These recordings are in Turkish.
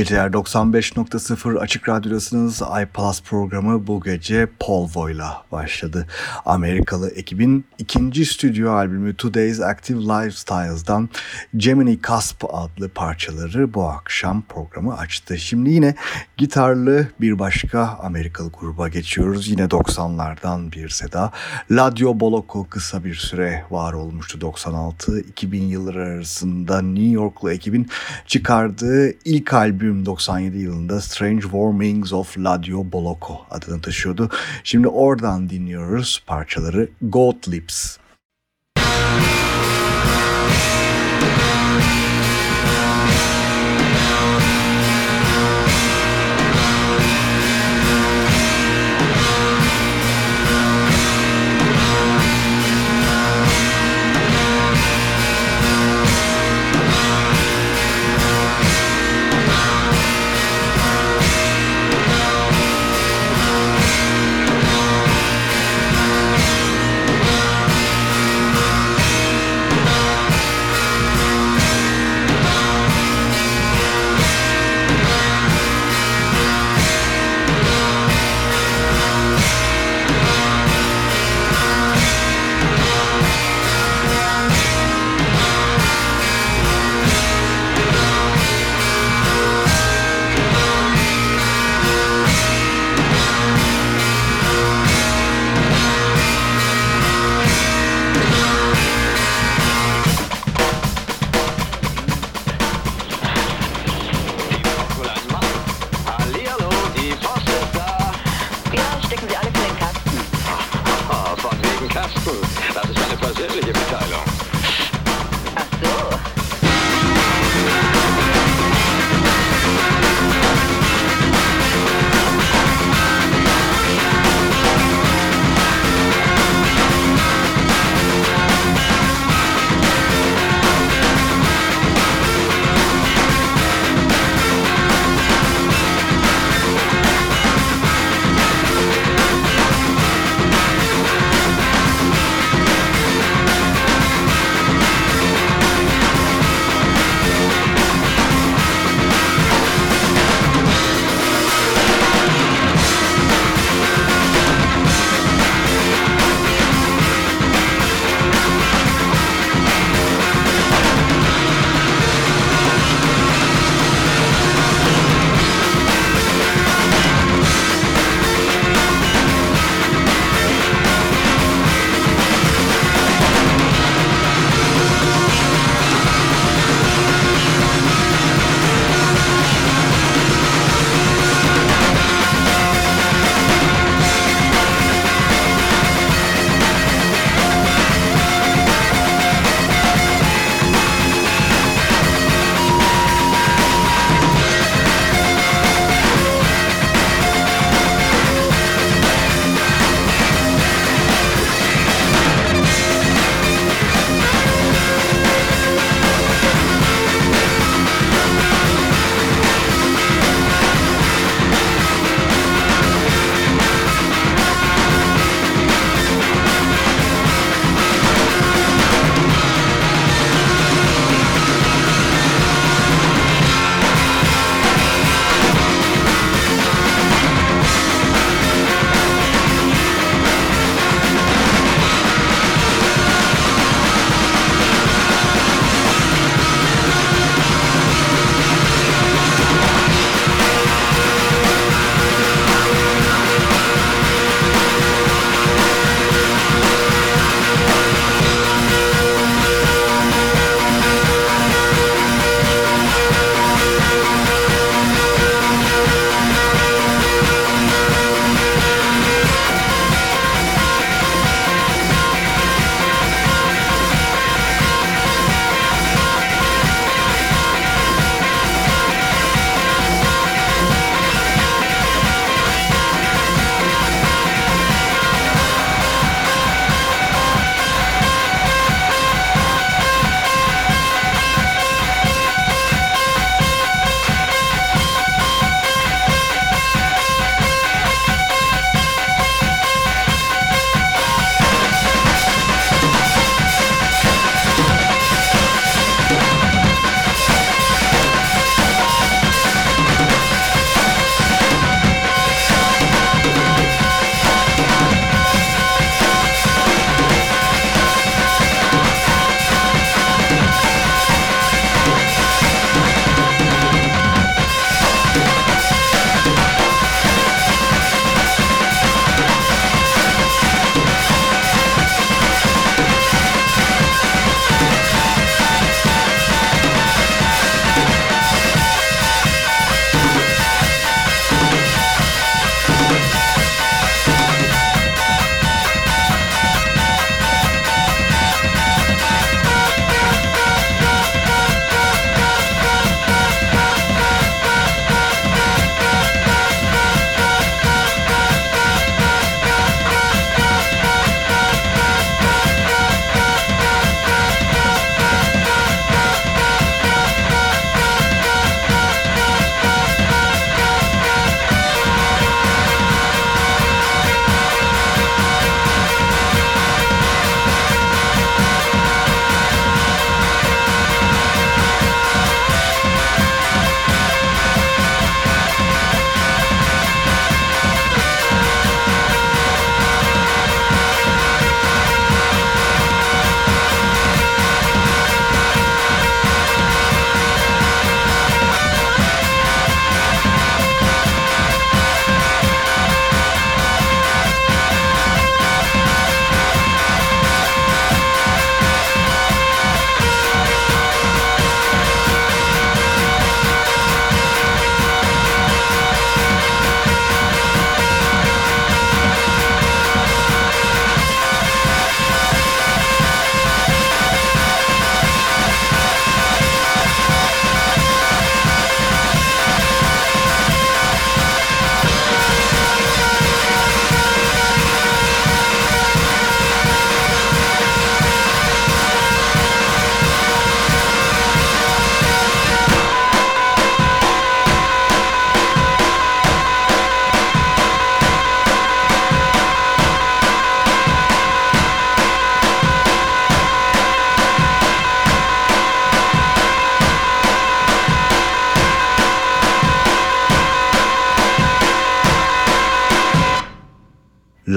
Geceler 95.0 Açık Radyo'dasınız. iPlus programı bu gece Paul Voy'la başladı. Amerikalı ekibin ikinci stüdyo albümü Today's Active Lifestyles'dan Gemini Cusp adlı parçaları bu akşam programı açtı. Şimdi yine gitarlı bir başka Amerikalı gruba geçiyoruz. Yine 90'lardan bir seda. Ladio Boloko kısa bir süre var olmuştu 96-2000 yılları arasında New Yorklu ekibin çıkardığı ilk albüm 97 yılında Strange Warmings of Ladio Boloko adını taşıyordu. Şimdi oradan dinliyoruz parçaları Goat Lips.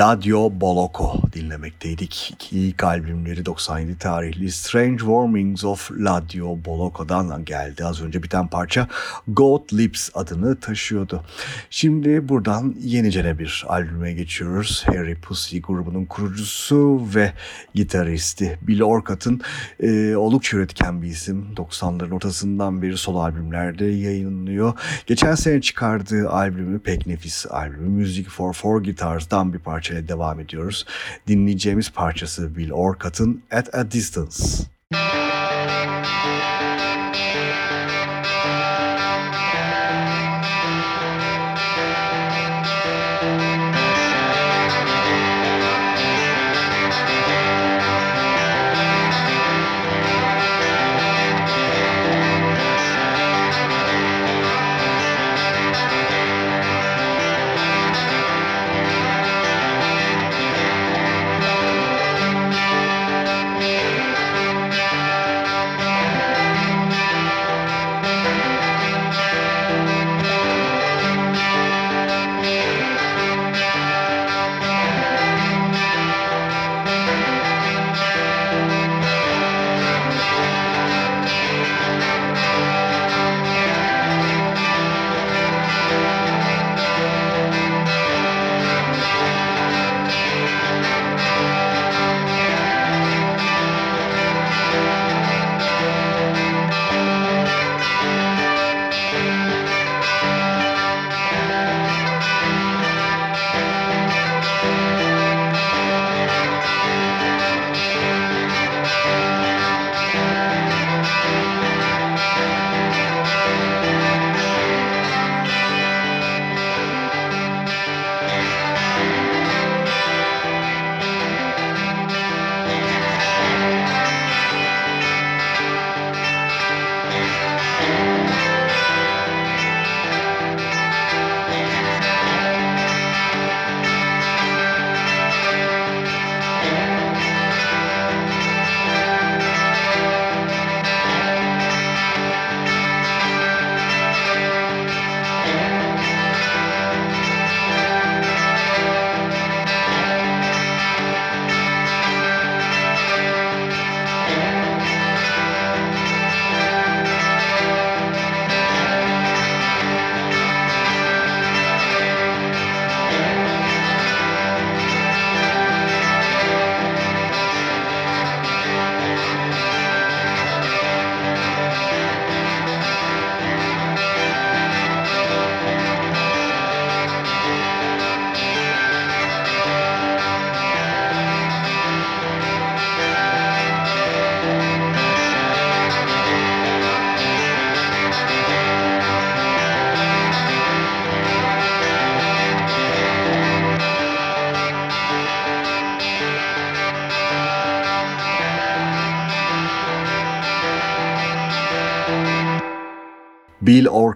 Ladio Boloko dinlemekteydik. İlk albümleri 97 tarihli Strange Warmings of Ladio Boloko'dan geldi. Az önce biten parça Goat Lips adını taşıyordu. Şimdi buradan yenicene bir albüme geçiyoruz. Harry Pussy grubunun kurucusu ve gitaristi Bill Orcutt'ın e, oldukça üretken bir isim. 90'ların ortasından beri solo albümlerde yayınlıyor. Geçen sene çıkardığı albümü pek nefis albümü Music for Four Guitars'dan bir parça parçayla devam ediyoruz. Dinleyeceğimiz parçası Bill Orcutt'ın At a Distance.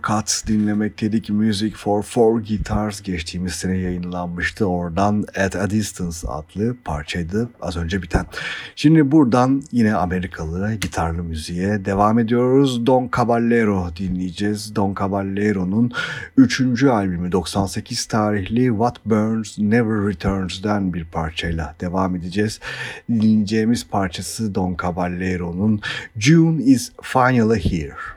Orcutt dinlemekteydik. Music for Four Guitars geçtiğimiz sene yayınlanmıştı. Oradan At a Distance adlı parçaydı az önce biten. Şimdi buradan yine Amerikalı gitarlı müziğe devam ediyoruz. Don Caballero dinleyeceğiz. Don Caballero'nun 3. albümü 98 tarihli What Burns Never Returns'den bir parçayla devam edeceğiz. Dinleyeceğimiz parçası Don Caballero'nun June is Finally Here.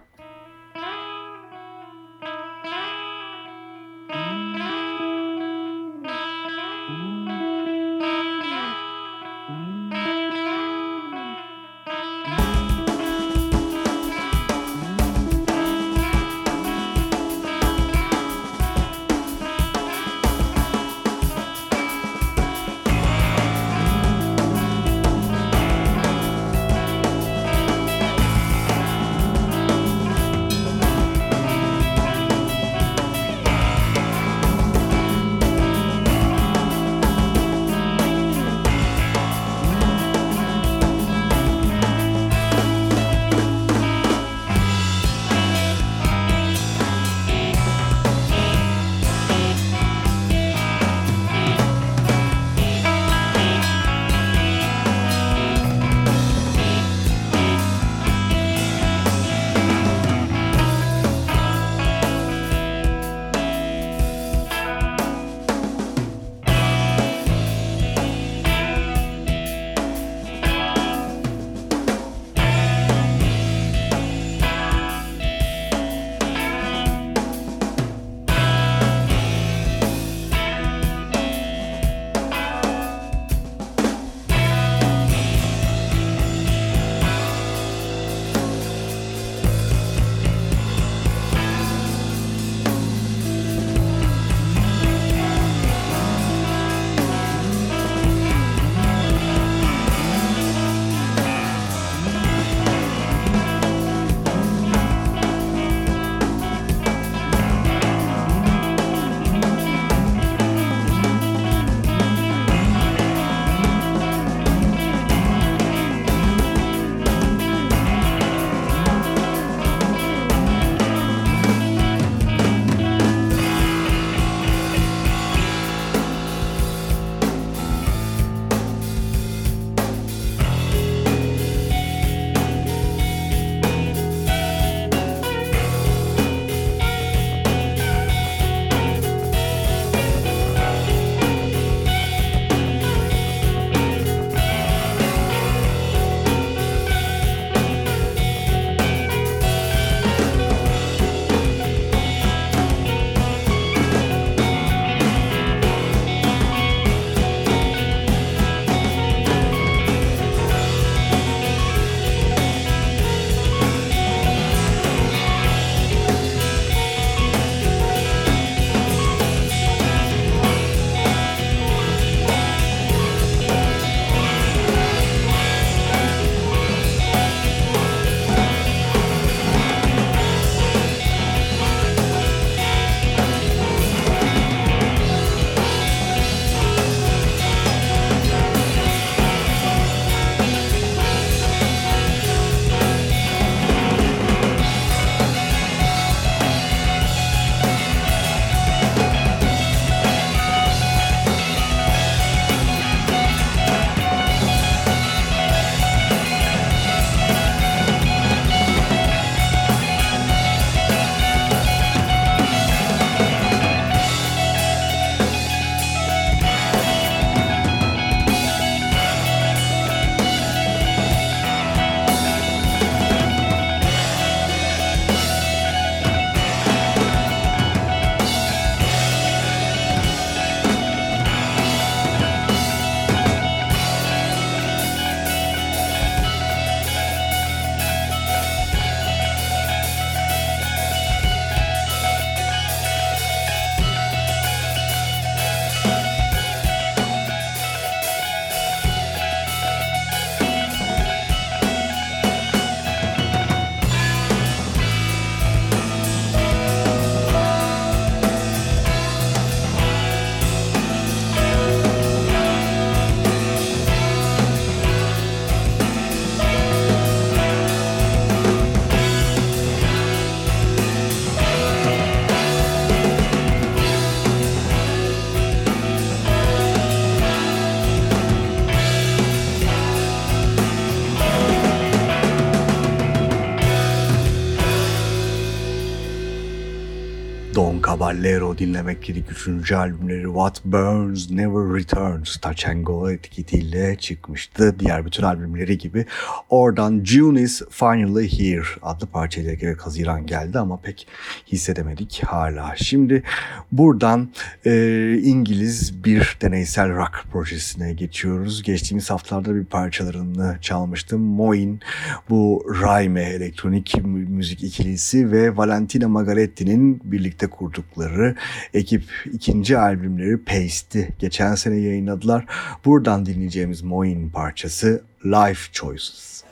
Valero dinlemek dedik. Üçüncü albümleri What Burns Never Returns Touch and Go etiketiyle çıkmıştı. Diğer bütün albümleri gibi. Oradan June is Finally Here adlı parçayla gerek Haziran geldi ama pek hissedemedik hala. Şimdi buradan e, İngiliz bir deneysel rock projesine geçiyoruz. Geçtiğimiz haftalarda bir parçalarını çalmıştım. Moin bu Raime elektronik müzik ikilisi ve Valentina Magaletti'nin birlikte kurdukları ekip ikinci albümleri Paste'i geçen sene yayınladılar. Buradan dinleyeceğimiz Moin parçası Life Choices.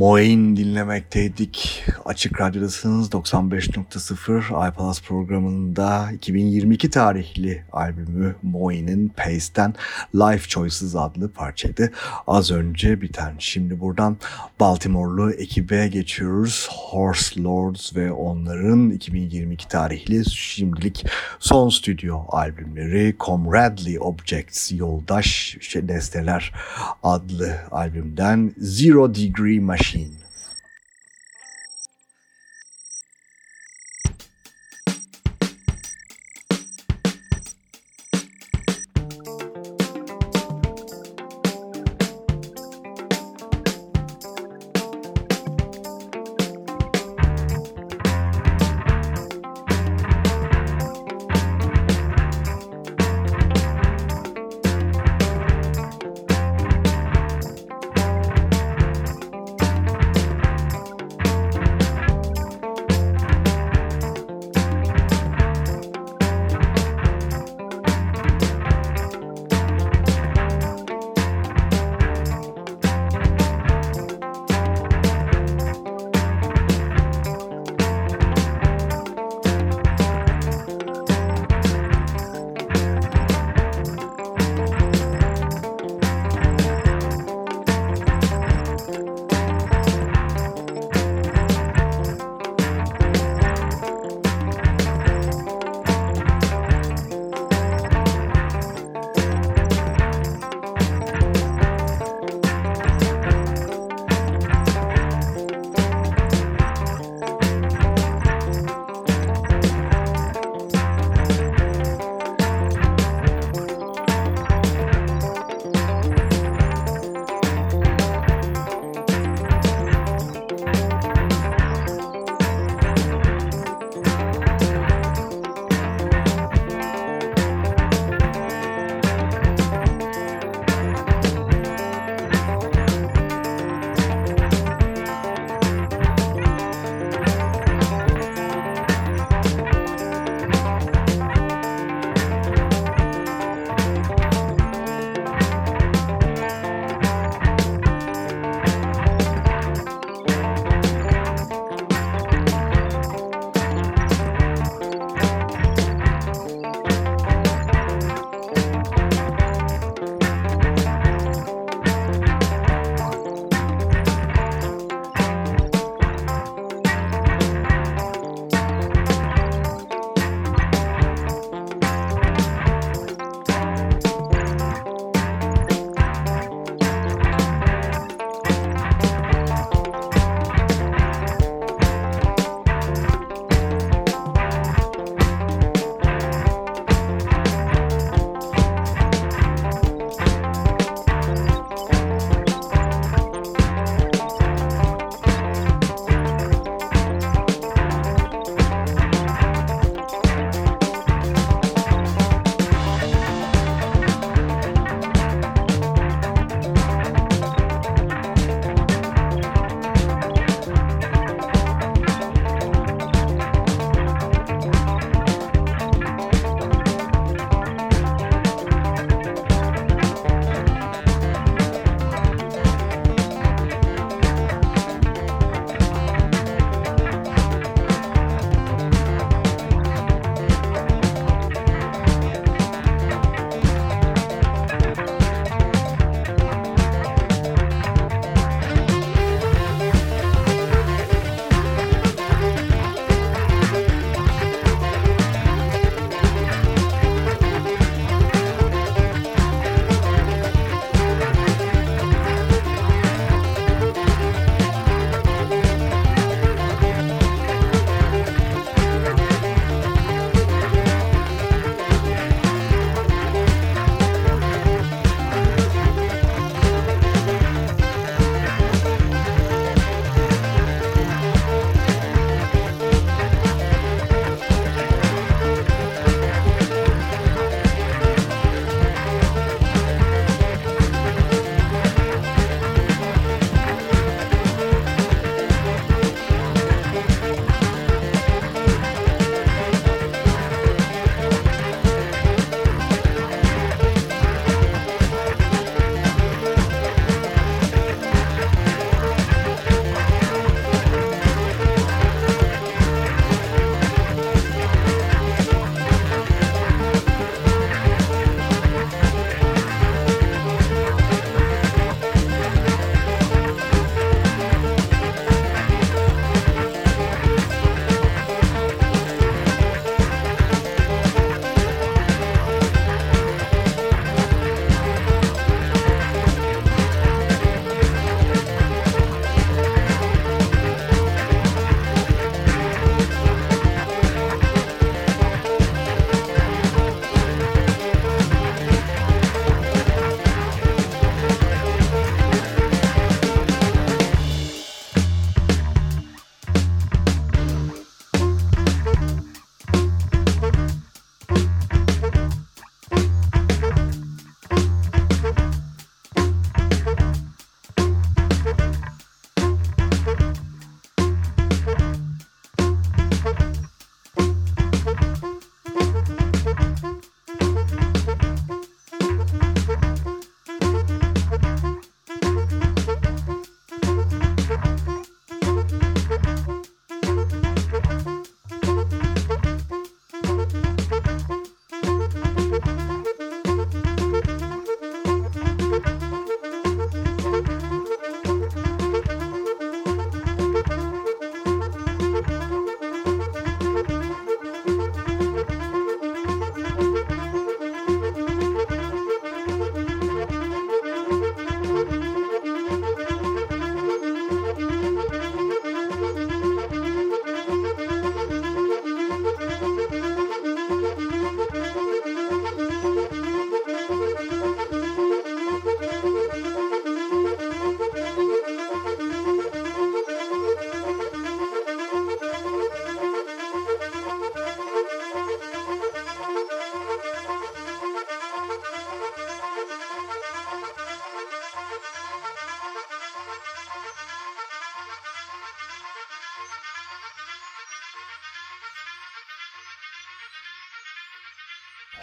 Moin dinlemekteydik. Açık Radyo'dasınız 95.0 iPalaz programında 2022 tarihli albümü Moin'in Pace'den Life Choices adlı parçaydı. Az önce biten. Şimdi buradan Baltimore'lu ekibe geçiyoruz. Horse Lords ve onların 2022 tarihli şimdilik son stüdyo albümleri Comradely Objects Yoldaş Desteler adlı albümden Zero Degree Machine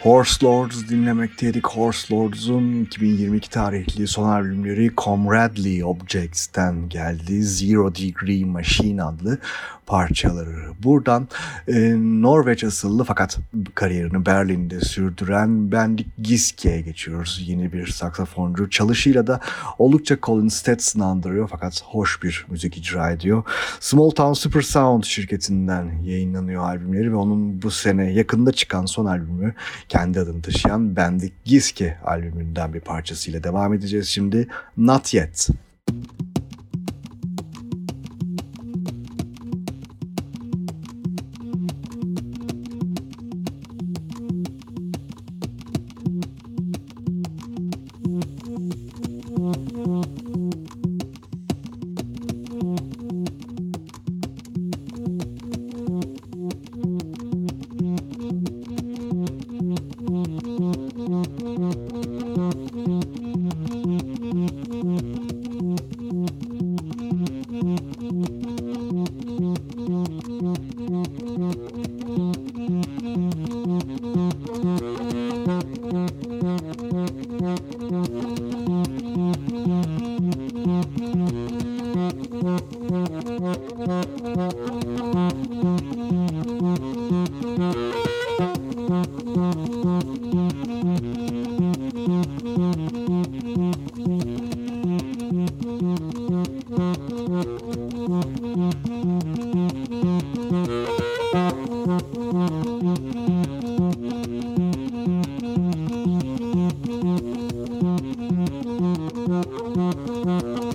Horse Lords dinlemekteydik. Horse Lords'un 2022 tarihli son albümleri Comradely Objects'ten geldi. Zero Degree Machine adlı parçaları. Buradan e, Norveç asıllı fakat kariyerini Berlin'de sürdüren Bendik Gisk'e geçiyoruz. Yeni bir saksafoncu. Çalışıyla da oldukça Colin Stetson'ı andırıyor fakat hoş bir müzik icra ediyor. Small Town Super Sound şirketinden yayınlanıyor albümleri ve onun bu sene yakında çıkan son albümü kendi adını taşıyan Bendik Giske albümünden bir parçasıyla devam edeceğiz şimdi. Not Yet. Música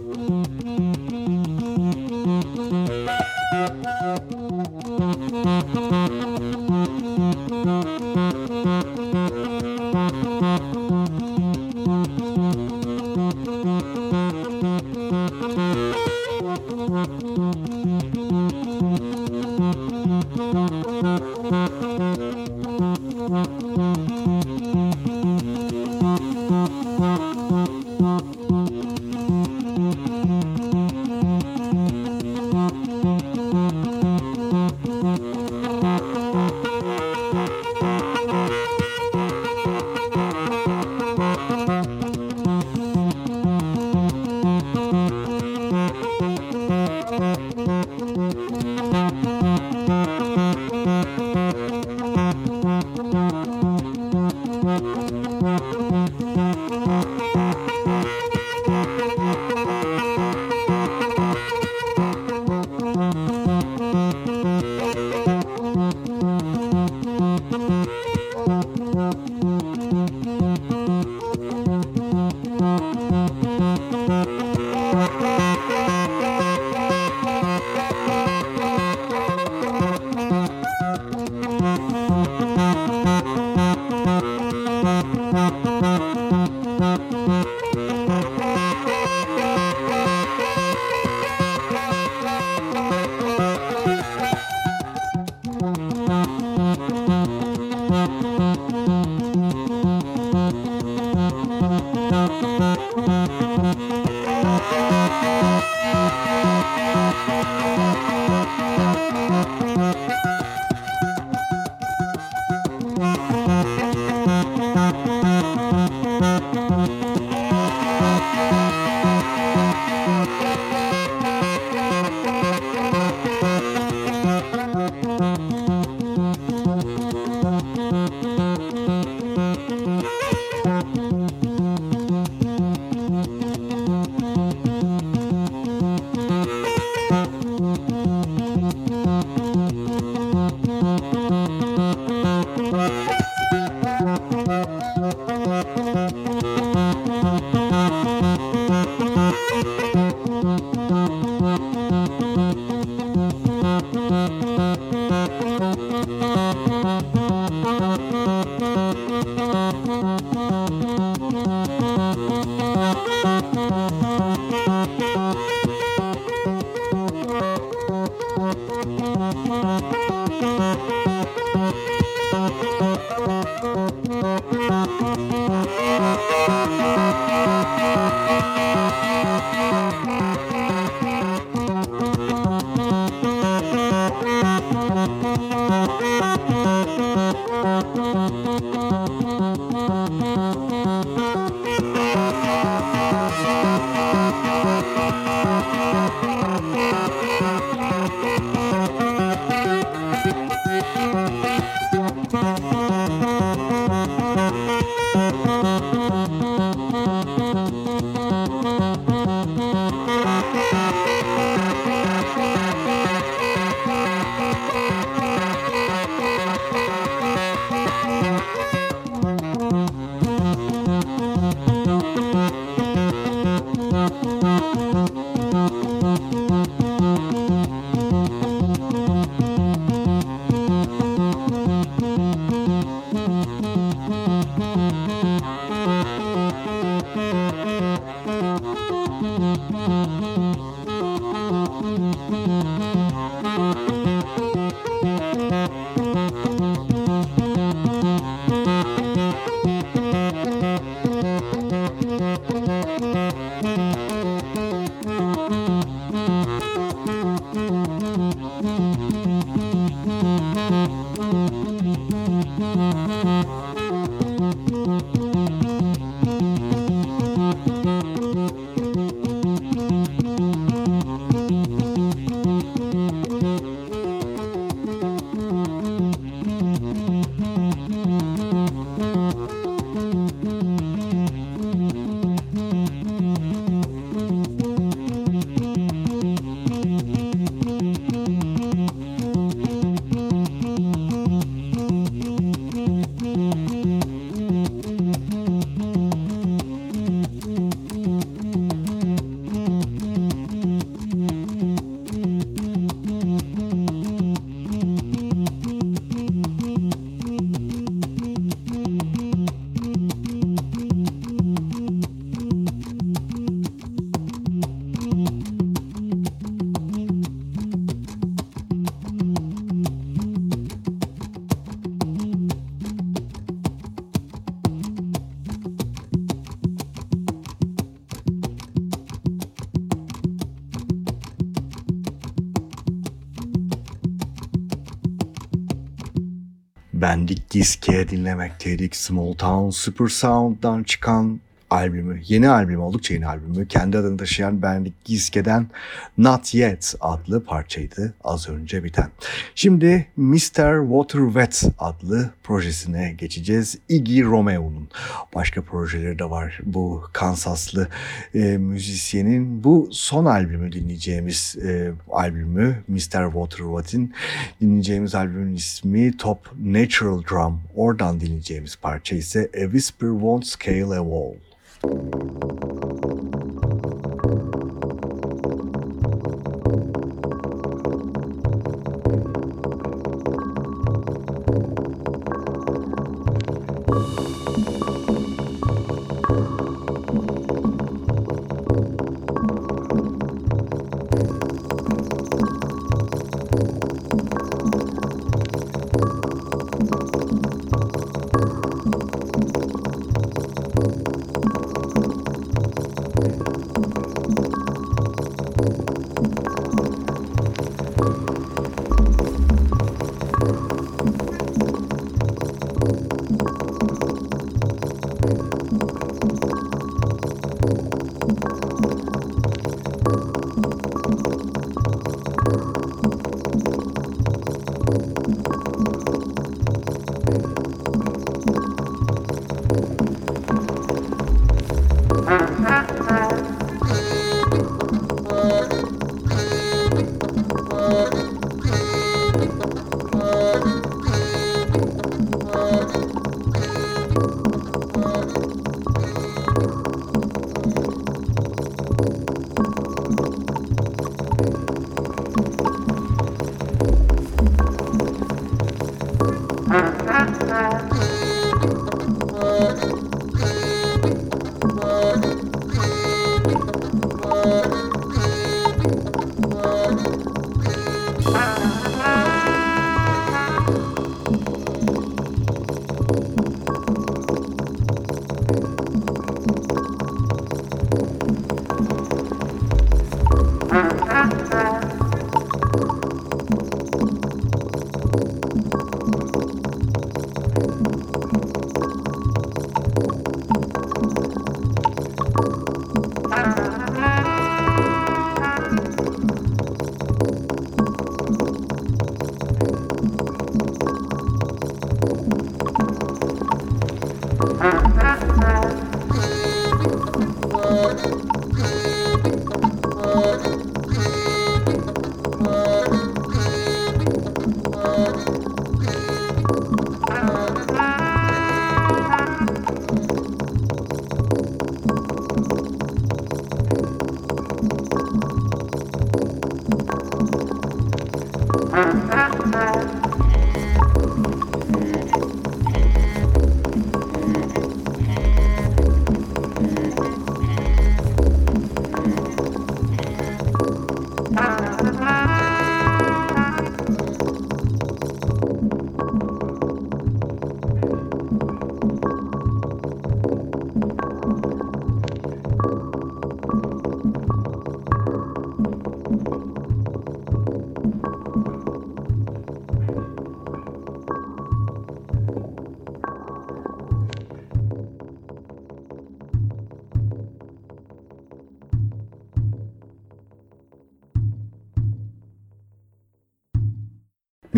Música dinlemekteydik. Small Town Super Sound'dan çıkan albümü, yeni albüm oldukça yeni albümü kendi adını taşıyan Bendik Giske'den Not Yet adlı parçaydı az önce biten. Şimdi Mr. Water Wet adlı projesine geçeceğiz. Iggy Romeo'nun başka projeleri de var bu Kansaslı e, müzisyenin. Bu son albümü dinleyeceğimiz e, albümü Mr. Water Wet'in dinleyeceğimiz albümün ismi Top Natural Drum. Oradan dinleyeceğimiz parça ise A Whisper Won't Scale a Wall. 本当。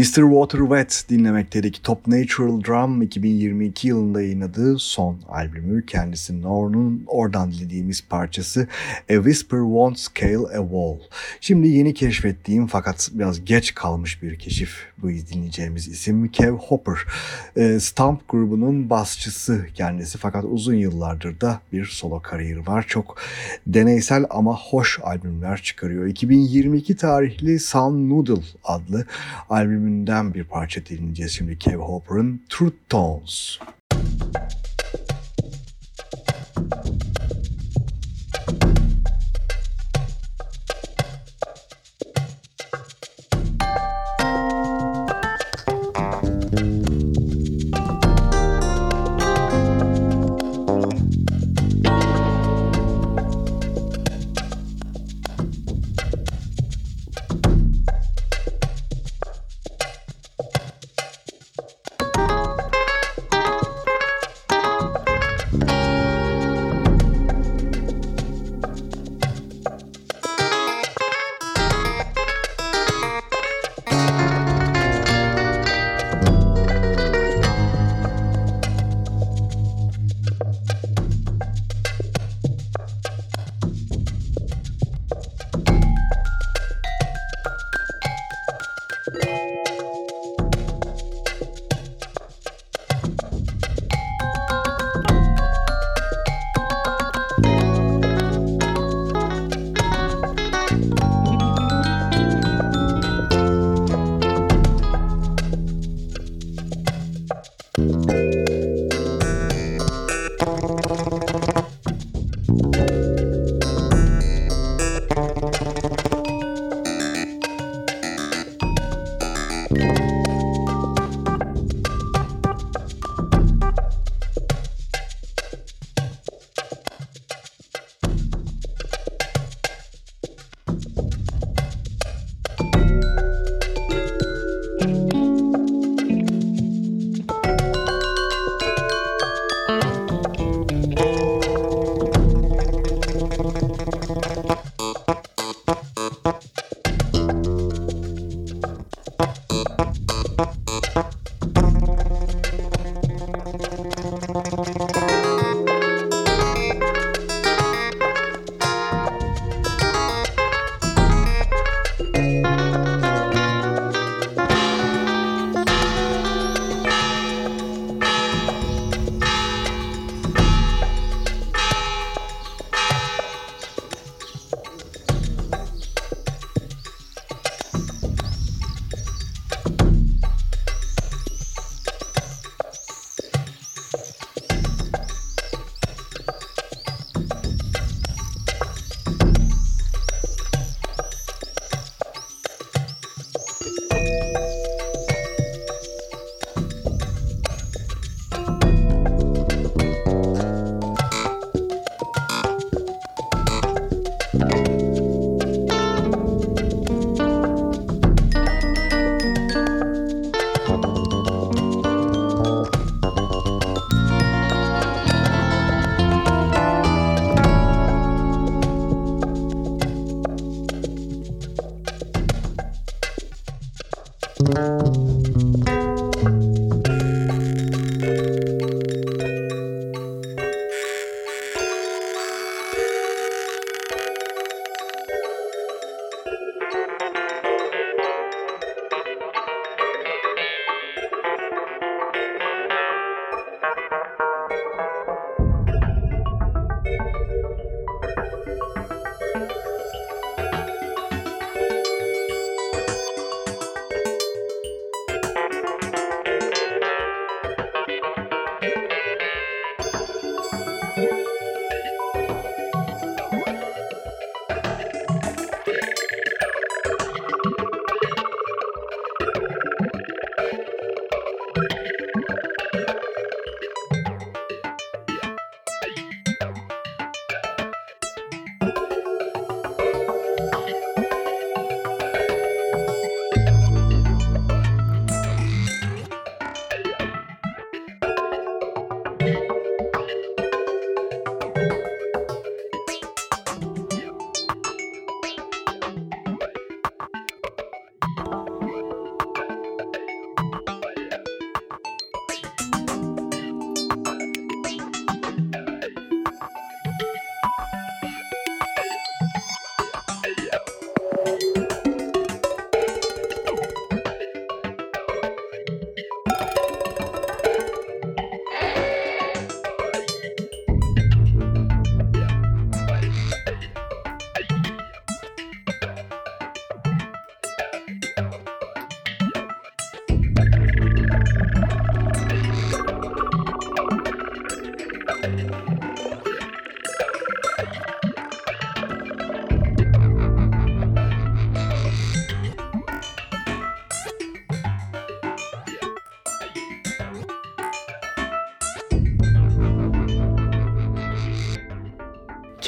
Mr. Water Wet dinlemekteydik. Top Natural Drum 2022 yılında yayınladığı son albümü. Kendisinin onun oradan dinlediğimiz parçası A Whisper Won't Scale a Wall. Şimdi yeni keşfettiğim fakat biraz geç kalmış bir keşif bu dinleyeceğimiz isim Kev Hopper. E, Stomp grubunun basçısı kendisi fakat uzun yıllardır da bir solo kariyeri var. Çok deneysel ama hoş albümler çıkarıyor. 2022 tarihli Sun Noodle adlı albümünden bir parça dinleyeceğiz şimdi Kev Hopper'ın Truth Tones.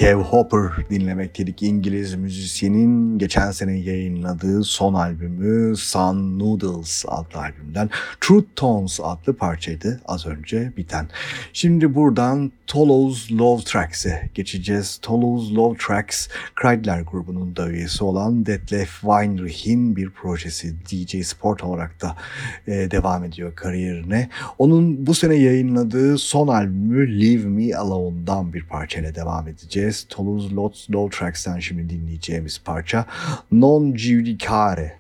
Kev Hopper dinlemekteydik. İngiliz müzisyenin geçen sene yayınladığı son albümü Sun Noodles adlı albümden Truth Tones adlı parçaydı az önce biten. Şimdi buradan Toulouse Love Tracks'e geçeceğiz. Toulouse Love Tracks, Kreidler grubunun da üyesi olan Detlef Weinreich'in bir projesi. DJ Sport olarak da e, devam ediyor kariyerine. Onun bu sene yayınladığı son albümü Leave Me Alone'dan bir parçayla devam edeceğiz. Toulouse Love Tracks'ten şimdi dinleyeceğimiz parça Non Giudicare.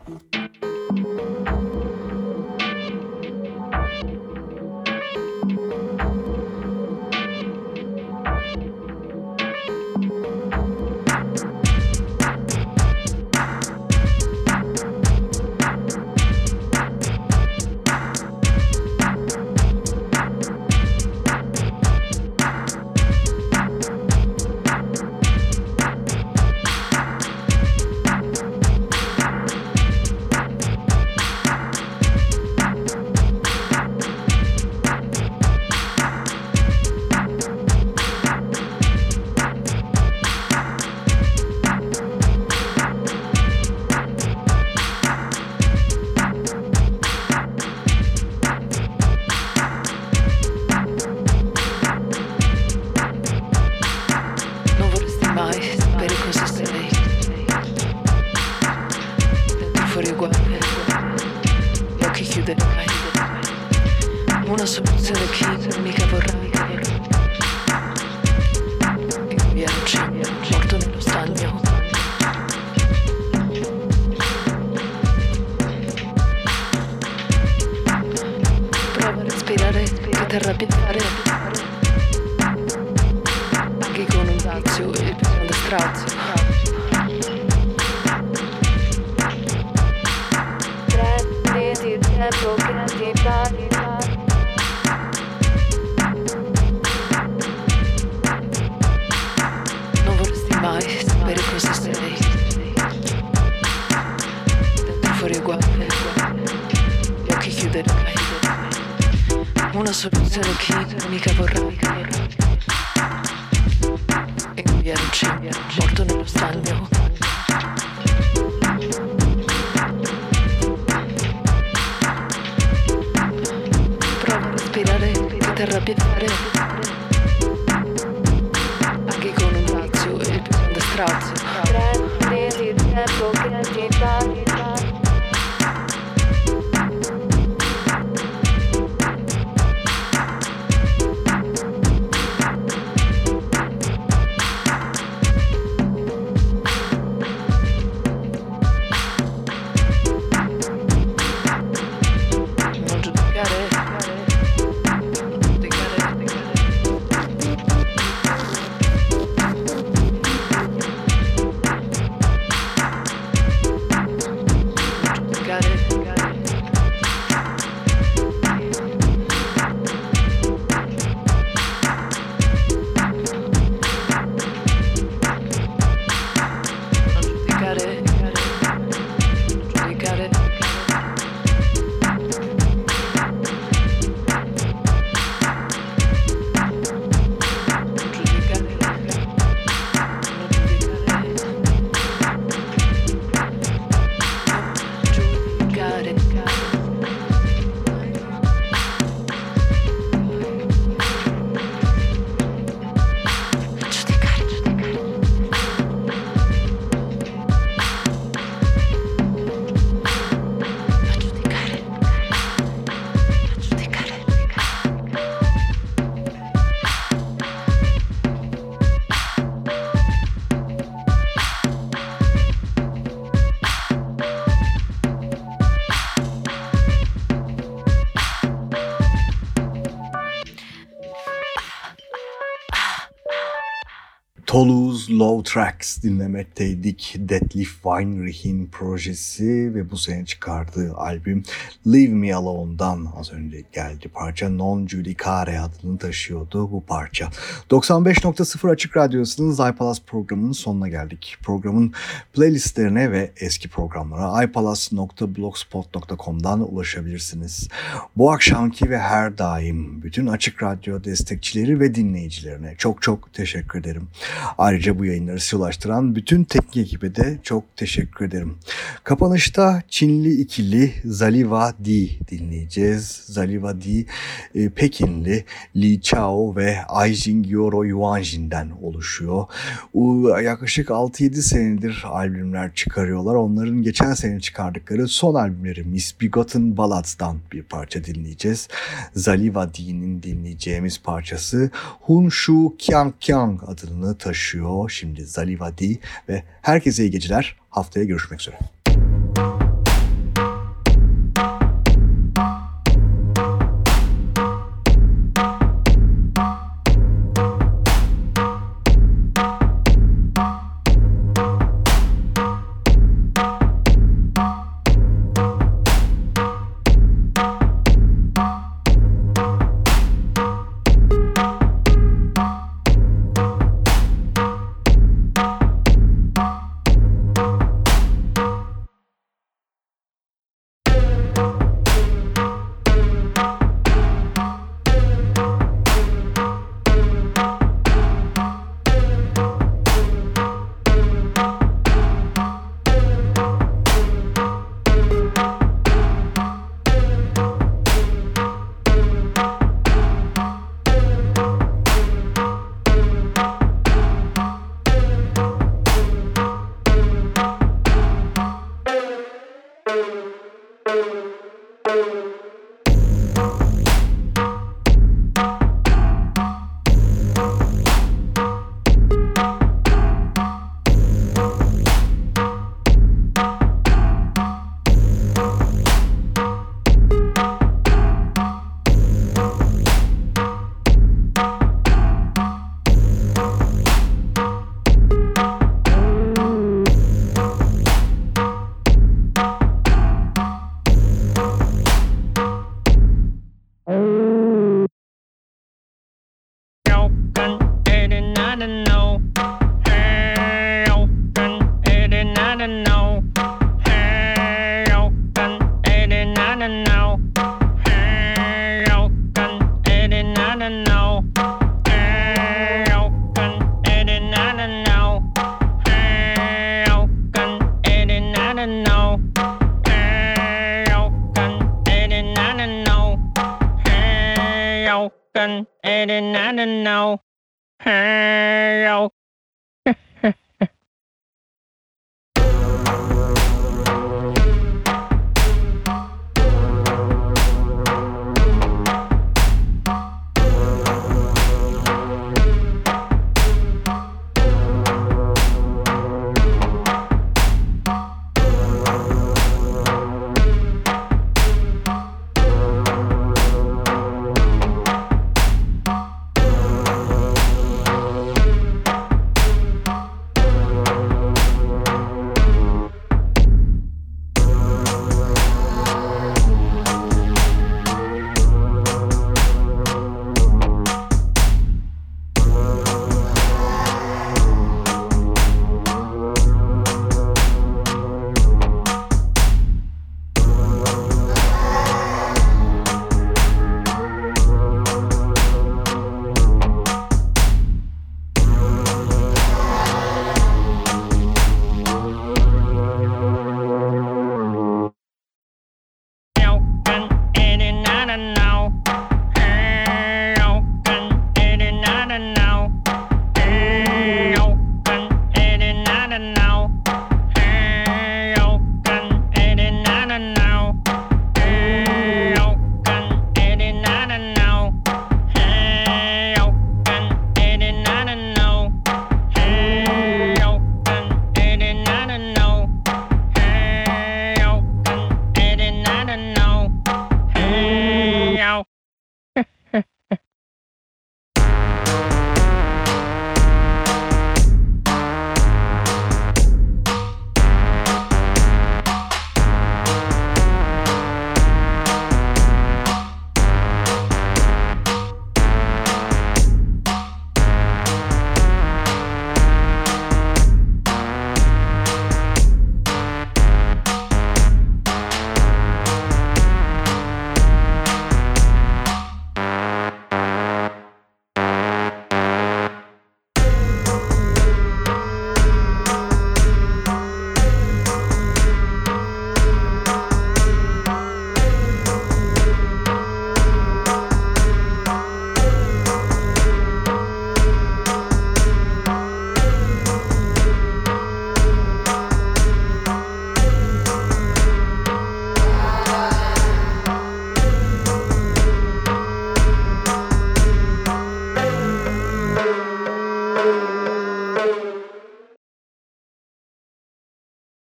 Rapido. rapid. Low Tracks dinlemekteydik. Detlef Weinreich'in projesi ve bu sene çıkardığı albüm Leave Me Alone'dan az önce geldi parça. Non Judicare adını taşıyordu bu parça. 95.0 Açık Radyosu'nun iPalas programının sonuna geldik. Programın playlistlerine ve eski programlara ipalas.blogspot.com'dan ulaşabilirsiniz. Bu akşamki ve her daim bütün Açık Radyo destekçileri ve dinleyicilerine çok çok teşekkür ederim. Ayrıca bu yayınları size ulaştıran bütün teknik ekibe de çok teşekkür ederim. Kapanışta Çinli ikili Zaliva Di dinleyeceğiz. Zaliva Di e, Pekinli Li Chao ve Aijing Yoro Yuanjin'den oluşuyor. Yaklaşık 6-7 senedir albümler çıkarıyorlar. Onların geçen sene çıkardıkları son albümleri Misbegotten Ballads'dan bir parça dinleyeceğiz. Zaliva Di'nin dinleyeceğimiz parçası Hun Shu Kyang Kyang adını taşıyor. Şimdi Zaliva Di ve herkese iyi geceler. Haftaya görüşmek üzere.